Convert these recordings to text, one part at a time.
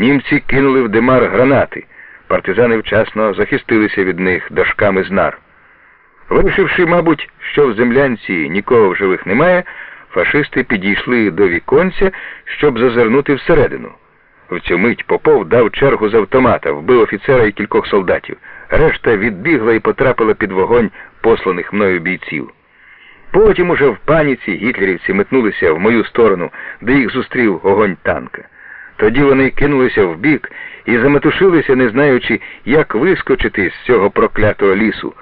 Німці кинули в димар гранати. Партизани вчасно захистилися від них дошками з нар. Вирішивши, мабуть, що в землянці нікого в живих немає, фашисти підійшли до віконця, щоб зазирнути всередину. В цю мить Попов дав чергу з автомата, вбив офіцера і кількох солдатів. Решта відбігла і потрапила під вогонь посланих мною бійців. Потім уже в паніці гітлерівці метнулися в мою сторону, де їх зустрів огонь танка. Тоді вони кинулися вбік і заметушилися, не знаючи, як вискочити з цього проклятого лісу.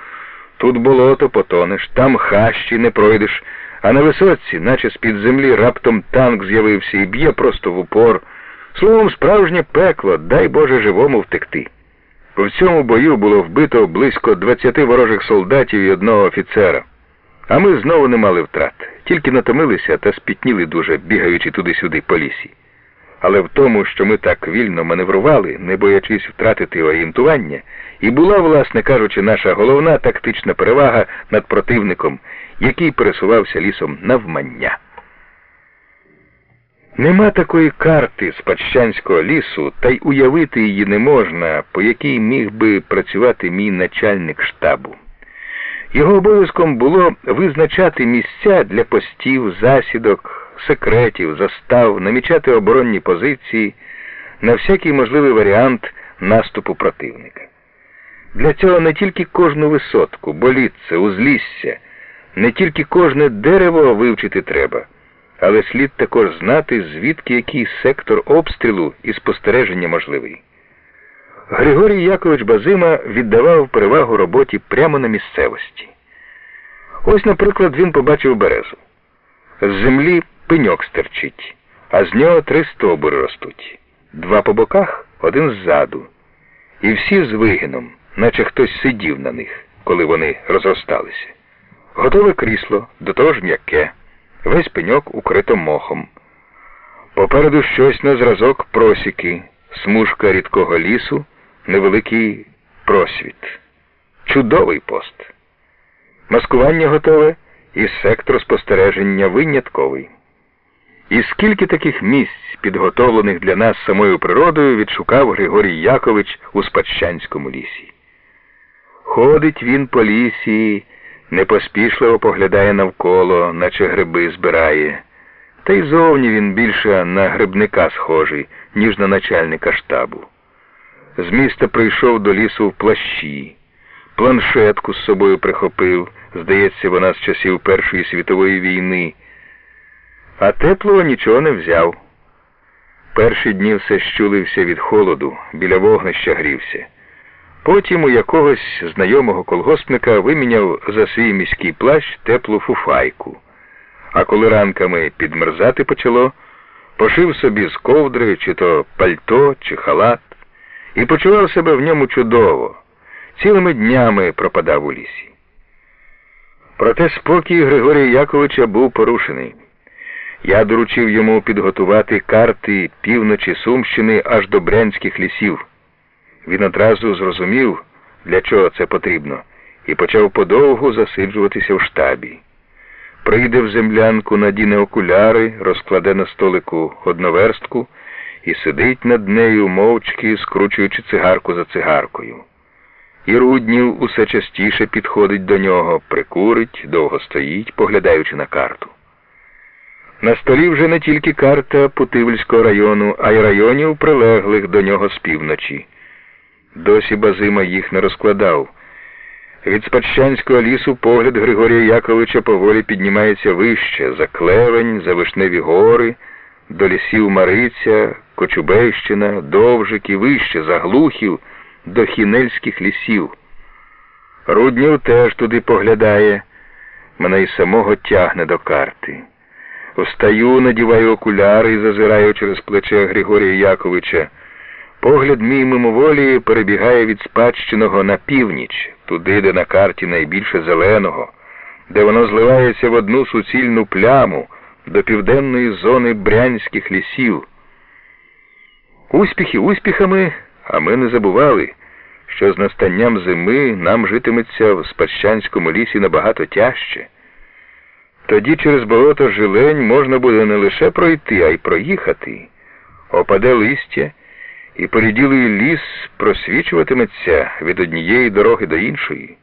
Тут болото потонеш, там хащі не пройдеш, а на висоці, наче з-під землі, раптом танк з'явився і б'є просто в упор. Словом, справжнє пекло, дай Боже живому втекти. У цьому бою було вбито близько 20 ворожих солдатів і одного офіцера. А ми знову не мали втрат, тільки натомилися та спітніли дуже, бігаючи туди-сюди по лісі. Але в тому, що ми так вільно маневрували, не боячись втратити орієнтування, і була, власне кажучи, наша головна тактична перевага над противником, який пересувався лісом навмання. Нема такої карти з Паччанського лісу, та й уявити її не можна, по якій міг би працювати мій начальник штабу. Його обов'язком було визначати місця для постів, засідок, секретів, застав, намічати оборонні позиції на всякий можливий варіант наступу противника. Для цього не тільки кожну висотку, болітце, узлісся, не тільки кожне дерево вивчити треба, але слід також знати, звідки який сектор обстрілу і спостереження можливий. Григорій Якович Базима віддавав перевагу роботі прямо на місцевості. Ось, наприклад, він побачив березу. З землі пеньок стерчить, а з нього три стовбури ростуть. Два по боках, один ззаду. І всі з вигином, наче хтось сидів на них, коли вони розросталися. Готове крісло, до того ж м'яке, весь пеньок укрито мохом. Попереду щось на зразок просіки, смужка рідкого лісу невеликий просвіт. Чудовий пост. Маскування готове і сектор спостереження винятковий. І скільки таких місць, підготовлених для нас самою природою, відшукав Григорій Якович у Спадщанському лісі. Ходить він по лісі, непоспішливо поглядає навколо, наче гриби збирає. Та й зовні він більше на грибника схожий, ніж на начальника штабу. З міста прийшов до лісу в плащі, планшетку з собою прихопив, здається, вона з часів Першої світової війни, а теплого нічого не взяв. Перші дні все щулився від холоду, біля вогнища грівся. Потім у якогось знайомого колгоспника виміняв за свій міський плащ теплу фуфайку. А коли ранками підмерзати почало, пошив собі з ковдри, чи то пальто, чи халат і почував себе в ньому чудово, цілими днями пропадав у лісі. Проте спокій Григорія Яковича був порушений. Я доручив йому підготувати карти півночі Сумщини аж до Брянських лісів. Він одразу зрозумів, для чого це потрібно, і почав подовгу засиджуватися в штабі. Прийде в землянку, надіне окуляри, розкладе на столику одноверстку і сидить над нею мовчки, скручуючи цигарку за цигаркою. І Руднів усе частіше підходить до нього, прикурить, довго стоїть, поглядаючи на карту. На столі вже не тільки карта Путивльського району, а й районів, прилеглих до нього з півночі. Досі Базима їх не розкладав. Від Спадщанського лісу погляд Григорія Яковича поволі піднімається вище, за клевень, за вишневі гори, до лісів Мариця, Кочубейщина, Довжик і вище, Заглухів, до Хінельських лісів. Руднів теж туди поглядає, мене й самого тягне до карти. Встаю, надіваю окуляри і зазираю через плече Григорія Яковича. Погляд мій мимоволі перебігає від спадщиного на північ, туди, де на карті найбільше зеленого, де воно зливається в одну суцільну пляму до південної зони брянських лісів. Успіхи успіхами, а ми не забували, що з настанням зими нам житиметься в Спадщанському лісі набагато тяжче. Тоді через болото жилень можна буде не лише пройти, а й проїхати. Опаде листя і поріділий ліс просвічуватиметься від однієї дороги до іншої.